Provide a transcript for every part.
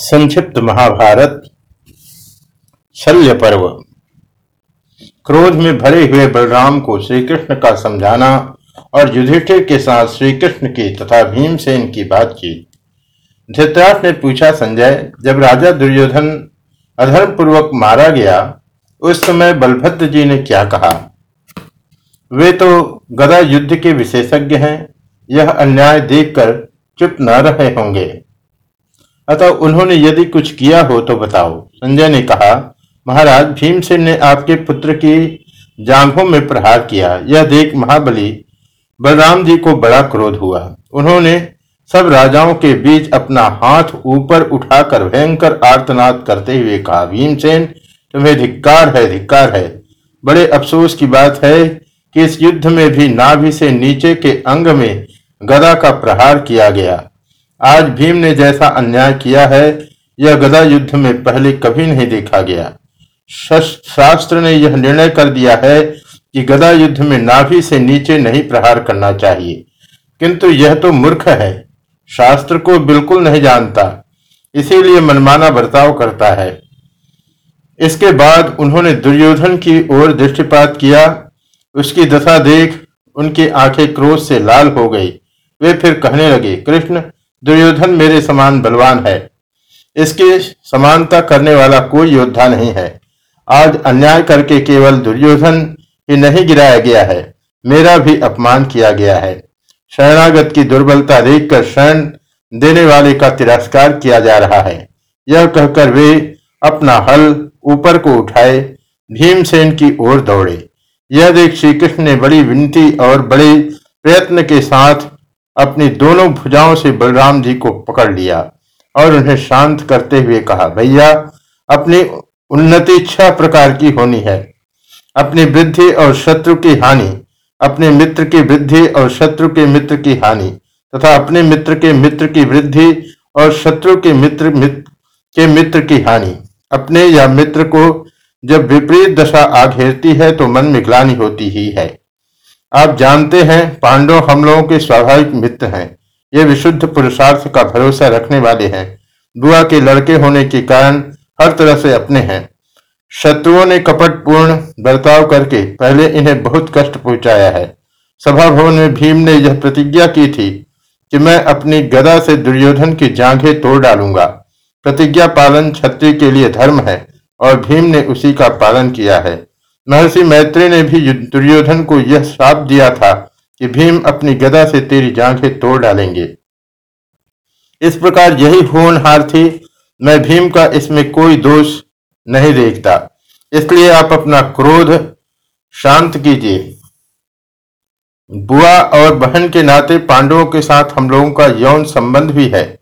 संक्षिप्त महाभारत शल्य पर्व क्रोध में भरे हुए बलराम को श्री कृष्ण का समझाना और युधिष्ठिर के साथ श्री कृष्ण की तथा भीमसेन की बातचीत धृतराष्ट्र ने पूछा संजय, जब राजा दुर्योधन अधर्म पूर्वक मारा गया, उस समय बलभद्र जी ने क्या कहा? वे तो गदा युद्ध के विशेषज्ञ हैं, यह अन्याय देखकर चुप न रहे होंगे। अतः उन्होंने यदि कुछ किया हो तो बताओ। संजय ने कहा, महाराज, भीमसेन ने आपके पुत्र की जांघों में प्रहार किया। यह देख महाबली बलराम जी को बड़ा क्रोध हुआ। उन्होंने सब राजाओं के बीच अपना हाथ ऊपर उठाकर भयंकर आर्तनाद करते हुए कहा, भीमसेन, तुम्हें धिक्कार है धिक्कार है। बड़े अफसोस की बात है कि इस युद्ध में भी नाभि से नीचे के अंग में गदा का प्रहार किया गया। आज भीम ने जैसा अन्याय किया है, यह गदा युद्ध में पहले कभी नहीं देखा गया। शास्त्र ने यह निर्णय कर दिया है कि गदा युद्ध में नाभि से नीचे नहीं प्रहार करना चाहिए। किंतु यह तो मूर्ख है। शास्त्र को बिल्कुल नहीं जानता, इसीलिए मनमाना बर्ताव करता है। इसके बाद उन्होंने दुर्योधन की ओर दृष्टिपात किया। उसकी दशा देख उनकी आँखें क्रोध से लाल हो गई। वे फिर कहने लगे, कृष्ण दुर्योधन मेरे समान बलवान है। इसकी समानता करने वाला कोई योद्धा नहीं है। आज अन्याय करके केवल दुर्योधन ही नहीं गिराया गया है। मेरा भी अपमान किया गया है। शरणागत की दुर्बलता देखकर शरण देने वाले का तिरस्कार किया जा रहा है। यह कहकर वे अपना हल ऊपर को उठाए, भीमसेन की ओर दौड़े। यह देख श्री कृष्ण ने बड़ी विनती और बड़े प्रयत्न के साथ अपनी दोनों भुजाओं से बलराम जी को पकड़ लिया और उन्हें शांत करते हुए कहा, भैया, अपनी उन्नति छह प्रकार की होनी है। अपनी वृद्धि और शत्रु की हानि, अपने मित्र की वृद्धि और शत्रु के मित्र की हानि, तथा अपने मित्र के मित्र की वृद्धि और शत्रु के मित्र मित्र के मित्र की हानि। अपने या मित्र को जब विपरीत दशा आ घेरती है तो मन में ग्लानी होती ही है। आप जानते हैं, पांडव हम लोगों के स्वाभाविक मित्र हैं। ये विशुद्ध पुरुषार्थ का भरोसा रखने वाले हैं। बुआ के लड़के होने के कारण हर तरह से अपने हैं। शत्रुओं ने कपटपूर्ण बर्ताव करके पहले इन्हें बहुत कष्ट पहुँचाया है। सभा भवन में भीम ने यह प्रतिज्ञा की थी कि मैं अपनी गदा से दुर्योधन की जांघें तोड़ डालूँगा। प्रतिज्ञा पालन क्षत्रिय के लिए धर्म है और भीम ने उसी का पालन किया है। महर्षि मैत्री ने भी दुर्योधन को यह श्राप दिया था कि भीम अपनी गदा से तेरी जांघें तोड़ डालेंगे। इस प्रकार यही होनहार थी। मैं भीम का इसमें कोई दोष नहीं देखता। इसलिए आप अपना क्रोध शांत कीजिए। बुआ और बहन के नाते पांडवों के साथ हम लोगों का यौन संबंध भी है।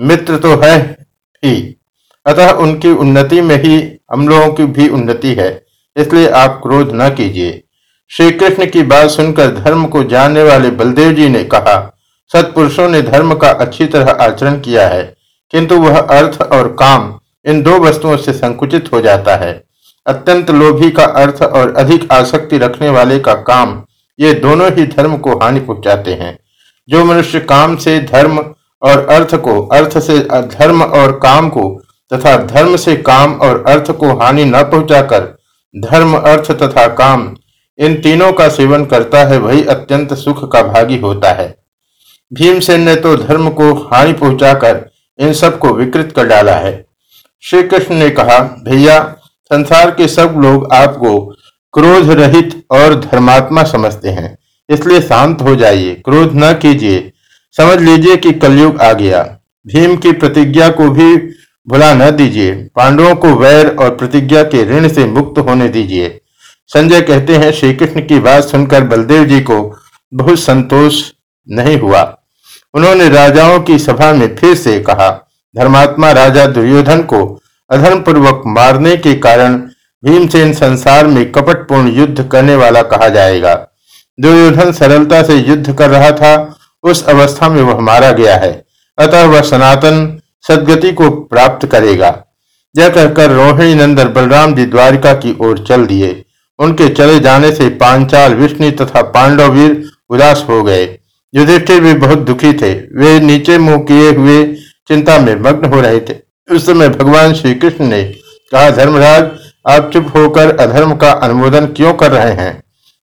मित्र तो है ही। अतः उनकी उन्नति में ही हम लोगों की भी उन्नति है। इसलिए आप क्रोध न कीजिए। श्री कृष्ण की बात सुनकर धर्म को जानने वाले बलदेव जी ने कहा, सत्पुरुषों ने धर्म का अच्छी तरह आचरण किया है, किंतु वह अर्थ और काम इन दो वस्तुओं से संकुचित हो जाता है। अत्यंत लोभी का अर्थ और अधिक आसक्ति रखने वाले का काम ये दोनों ही धर्म को हानि पहुंचाते हैं। जो मनुष्य काम से, धर्म और अर्थ को, अर्थ से, धर्म और काम को तथा धर्म से काम और अर्थ को हानि न पहुंचाकर धर्म, अर्थ तथा काम, इन तीनों का सेवन करता है, वही अत्यंत सुख का भागी होता है। भीमसेन ने तो धर्म को हानि पहुंचाकर इन सबको विकृत कर डाला है। श्री कृष्ण ने कहा, भैया, संसार के सब लोग आपको क्रोध रहित और धर्मात्मा समझते हैं, इसलिए शांत हो जाइए, क्रोध न कीजिए। समझ लीजिए कि कलयुग आ गया। भीम की प्रतिज्ञा को भी भुला न दीजिए। पांडवों को वैर और प्रतिज्ञा के ऋण से मुक्त होने दीजिए। संजय कहते हैं श्री कृष्ण की बात सुनकर बलदेव जी को बहुत संतोष नहीं हुआ। उन्होंने राजाओं की सभा में फिर से कहा, धर्मात्मा राजा दुर्योधन को अधर्म पूर्वक मारने के कारण भीमसेन संसार में कपटपूर्ण युद्ध करने वाला कहा जाएगा। दुर्योधन सरलता से युद्ध कर रहा था, उस अवस्था में वह मारा गया है। अतः वह सनातन सदगति को प्राप्त करेगा। यह कहकर रोहिणी नंदन बलराम जी द्वारिका की ओर चल दिए। उनके चले जाने से पांचाल विष्णु तथा पांडव वीर उदास हो गए। युधिष्ठिर भी बहुत दुखी थे। वे नीचे मुँह किए हुए चिंता में मग्न हो रहे थे। उस समय भगवान श्री कृष्ण ने कहा, धर्मराज, आप चुप होकर अधर्म का अनुमोदन क्यों कर रहे हैं?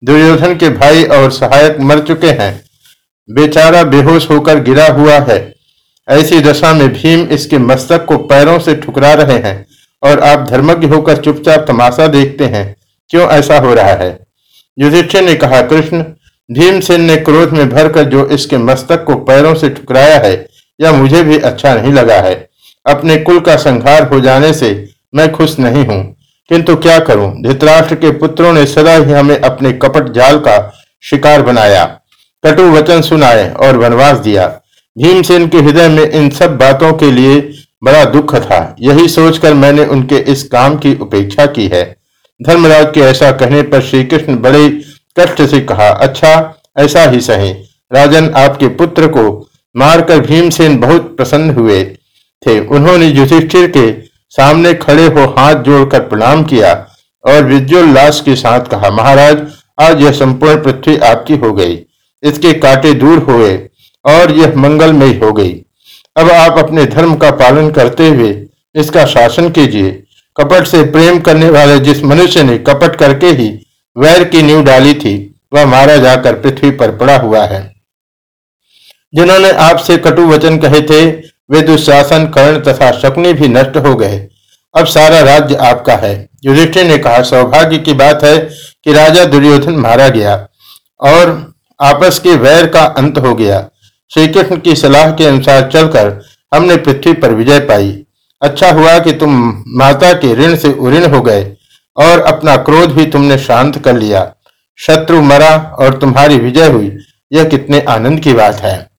दुर्योधन के भाई और सहायक मर चुके हैं। बेचारा बेहोश होकर गिरा हुआ है। ऐसी दशा में भीम इसके मस्तक को पैरों से ठुकरा रहे हैं और आप धर्मज्ञ होकर चुपचाप तमाशा देखते हैं, क्यों ऐसा हो रहा है? युधिष्ठिर ने कहा, कृष्ण, भीमसेन ने क्रोध में भरकर जो इसके मस्तक को पैरों से ठुकराया है, यह मुझे भी अच्छा नहीं लगा है। अपने कुल का संहार हो जाने से मैं खुश नहीं हूँ। किंतु क्या करूँ? धृतराष्ट्र के पुत्रों ने सदा ही हमें अपने कपट जाल का शिकार बनाया। कटु वचन सुनाए और वनवास दिया। भीमसेन के हृदय में इन सब बातों के लिए बड़ा दुख था। यही सोचकर मैंने उनके इस काम की उपेक्षा की है। धर्मराज के ऐसा कहने पर श्री कृष्ण बड़े कष्ट से कहा अच्छा ऐसा ही सही। राजन आपके पुत्र को मारकर भीमसेन बहुत प्रसन्न हुए थे। उन्होंने युधिष्ठिर के सामने खड़े हो हाथ जोड़कर प्रणाम किया और विद्योल्लास के साथ कहा, महाराज, आज यह संपूर्ण पृथ्वी आपकी हो गई। इसके कांटे दूर हुए। और यह मंगलमय हो गई। अब आप अपने धर्म का पालन करते हुए इसका शासन कीजिए। कपट से प्रेम करने वाले जिस मनुष्य ने कपट करके ही वैर की नींव डाली थी, वह मारा जाकर पृथ्वी पर पड़ा हुआ है। जिन्होंने आपसे कटु वचन कहे थे, वे दुशासन, कर्ण तथा शकुनी भी नष्ट हो गए। अब सारा राज्य आपका है। युधिष्ठिर ने कहा, सौभाग्य की बात है कि राजा दुर्योधन मारा गया और आपस के वैर का अंत हो गया। श्री कृष्ण की सलाह के अनुसार चलकर हमने पृथ्वी पर विजय पाई। अच्छा हुआ कि तुम माता के ऋण से उऋण हो गए और अपना क्रोध भी तुमने शांत कर लिया। शत्रु मरा और तुम्हारी विजय हुई। यह कितने आनंद की बात है।